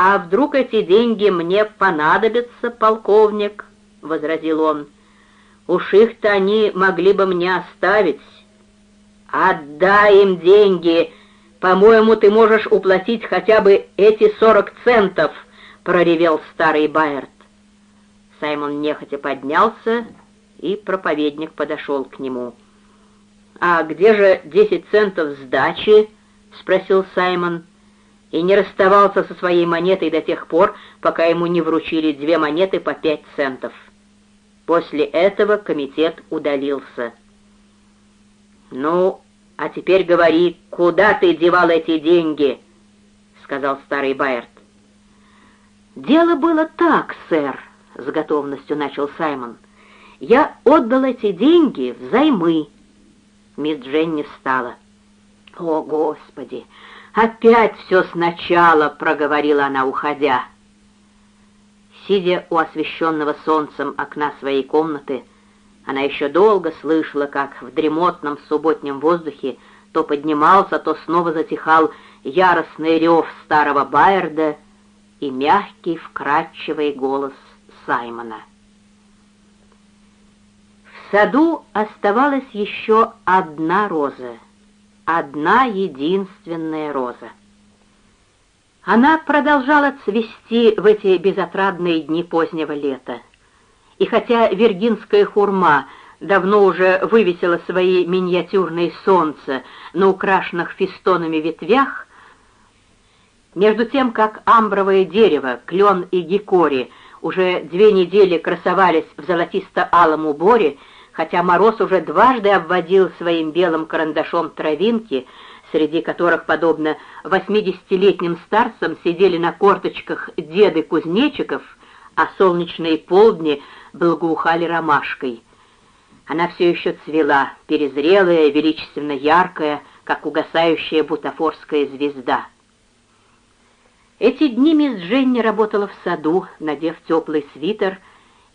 «А вдруг эти деньги мне понадобятся, полковник?» — возразил он. «Уж их-то они могли бы мне оставить». «Отдай им деньги! По-моему, ты можешь уплатить хотя бы эти сорок центов!» — проревел старый Байерт. Саймон нехотя поднялся, и проповедник подошел к нему. «А где же десять центов сдачи?» — спросил Саймон и не расставался со своей монетой до тех пор, пока ему не вручили две монеты по пять центов. После этого комитет удалился. «Ну, а теперь говори, куда ты девал эти деньги?» — сказал старый Байерт. «Дело было так, сэр», — с готовностью начал Саймон. «Я отдал эти деньги взаймы». Мисс Дженни встала. «О, Господи! «Опять все сначала», — проговорила она, уходя. Сидя у освещенного солнцем окна своей комнаты, она еще долго слышала, как в дремотном субботнем воздухе то поднимался, то снова затихал яростный рев старого Байерда и мягкий, вкрадчивый голос Саймона. В саду оставалась еще одна роза — одна единственная роза. Она продолжала цвести в эти безотрадные дни позднего лета. И хотя виргинская хурма давно уже вывесила свои миниатюрные солнца на украшенных фистонами ветвях, между тем, как амбровое дерево, клен и гикори уже две недели красовались в золотисто-алом уборе, хотя Мороз уже дважды обводил своим белым карандашом травинки, среди которых, подобно восьмидесятилетним старцам, сидели на корточках деды кузнечиков, а солнечные полдни благоухали ромашкой. Она все еще цвела, перезрелая, величественно яркая, как угасающая бутафорская звезда. Эти дни мисс Дженни работала в саду, надев теплый свитер —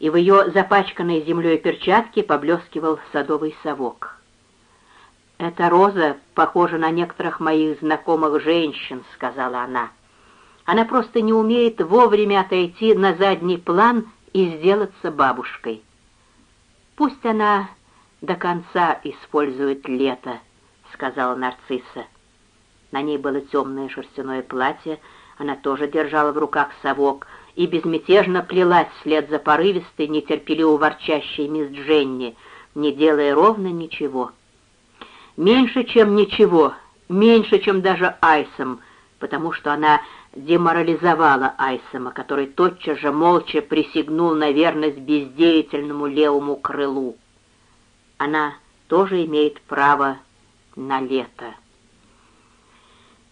и в ее запачканной землей перчатке поблескивал садовый совок. «Эта роза похожа на некоторых моих знакомых женщин», — сказала она. «Она просто не умеет вовремя отойти на задний план и сделаться бабушкой. Пусть она до конца использует лето», — сказала нарцисса. На ней было темное шерстяное платье, она тоже держала в руках совок — и безмятежно плелась вслед за порывистой, нетерпеливо ворчащей мисс Дженни, не делая ровно ничего. Меньше, чем ничего, меньше, чем даже Айсом, потому что она деморализовала Айсома, который тотчас же молча присягнул на верность бездеятельному левому крылу. Она тоже имеет право на лето.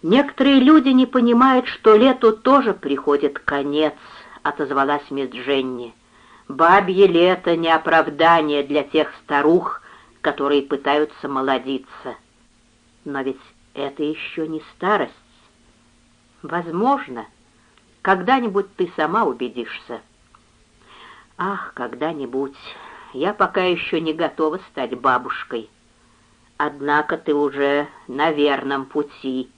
«Некоторые люди не понимают, что лету тоже приходит конец», — отозвалась мисс Дженни. «Бабье лето — не оправдание для тех старух, которые пытаются молодиться. Но ведь это еще не старость. Возможно, когда-нибудь ты сама убедишься». «Ах, когда-нибудь. Я пока еще не готова стать бабушкой. Однако ты уже на верном пути».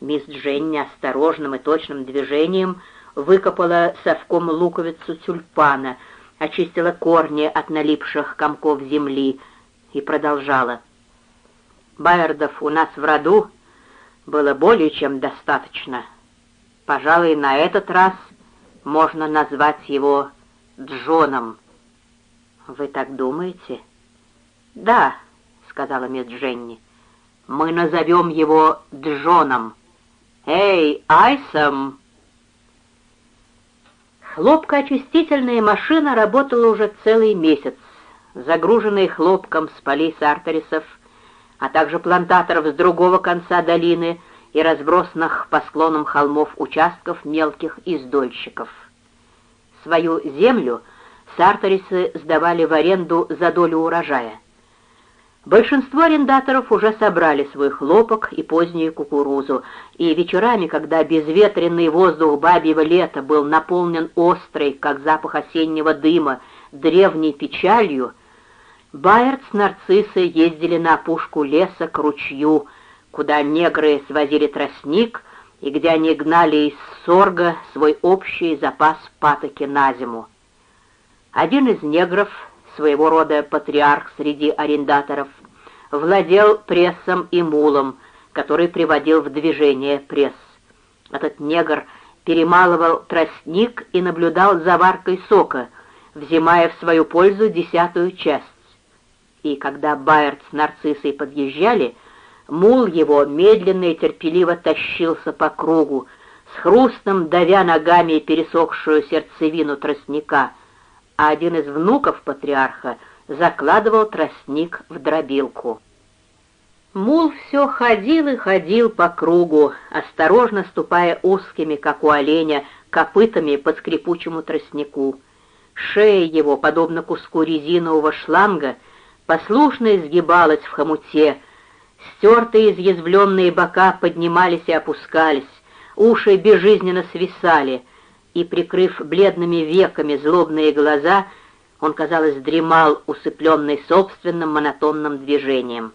Мисс Дженни осторожным и точным движением выкопала совком луковицу тюльпана, очистила корни от налипших комков земли и продолжала. «Байердов у нас в роду было более чем достаточно. Пожалуй, на этот раз можно назвать его Джоном». «Вы так думаете?» «Да», — сказала мисс Дженни, — «мы назовем его Джоном». «Эй, Айсом!» Хлопкоочистительная машина работала уже целый месяц, загруженная хлопком с полей сарторисов, а также плантаторов с другого конца долины и разбросанных по склонам холмов участков мелких издольщиков. Свою землю сарторисы сдавали в аренду за долю урожая. Большинство арендаторов уже собрали свой хлопок и позднюю кукурузу, и вечерами, когда безветренный воздух бабьего лета был наполнен острой, как запах осеннего дыма, древней печалью, Байерт с нарциссой ездили на опушку леса к ручью, куда негры свозили тростник, и где они гнали из сорга свой общий запас патоки на зиму. Один из негров, своего рода патриарх среди арендаторов, владел прессом и мулом, который приводил в движение пресс. Этот негр перемалывал тростник и наблюдал за варкой сока, взимая в свою пользу десятую часть. И когда Байерт с нарциссой подъезжали, мул его медленно и терпеливо тащился по кругу, с хрустом давя ногами пересохшую сердцевину тростника, а один из внуков патриарха закладывал тростник в дробилку. Мул все ходил и ходил по кругу, осторожно ступая узкими, как у оленя, копытами по скрипучему тростнику. Шея его, подобно куску резинового шланга, послушно изгибалась в хомуте, стертые изъязвленные бока поднимались и опускались, уши безжизненно свисали, и, прикрыв бледными веками злобные глаза, он, казалось, дремал, усыпленный собственным монотонным движением.